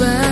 back.